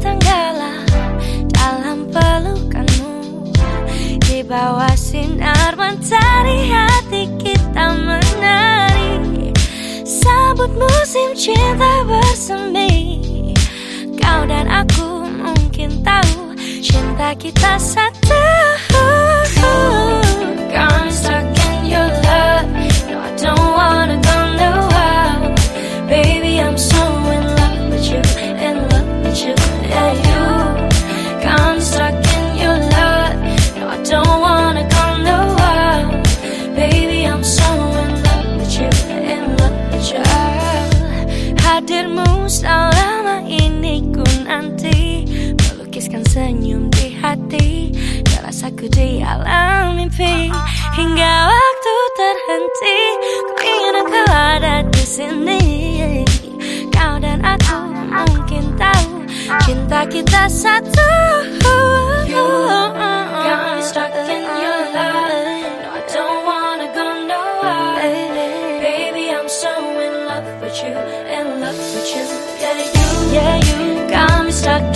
tenggelam dalam pelukanmu. Di bawah sinar mentari hati kita menari. Sabut musim cinta bersemi. Kau dan aku mungkin tahu cinta kita satu. hadirmu selama ini ku nanti Melukiskan senyum di hati Rasaku di alam mimpi. Hingga waktu terhenti Ku ingin aku ada di sini. Kau dan aku mungkin tahu Cinta kita satu. you and look what you, yeah you, yeah you got me stuck.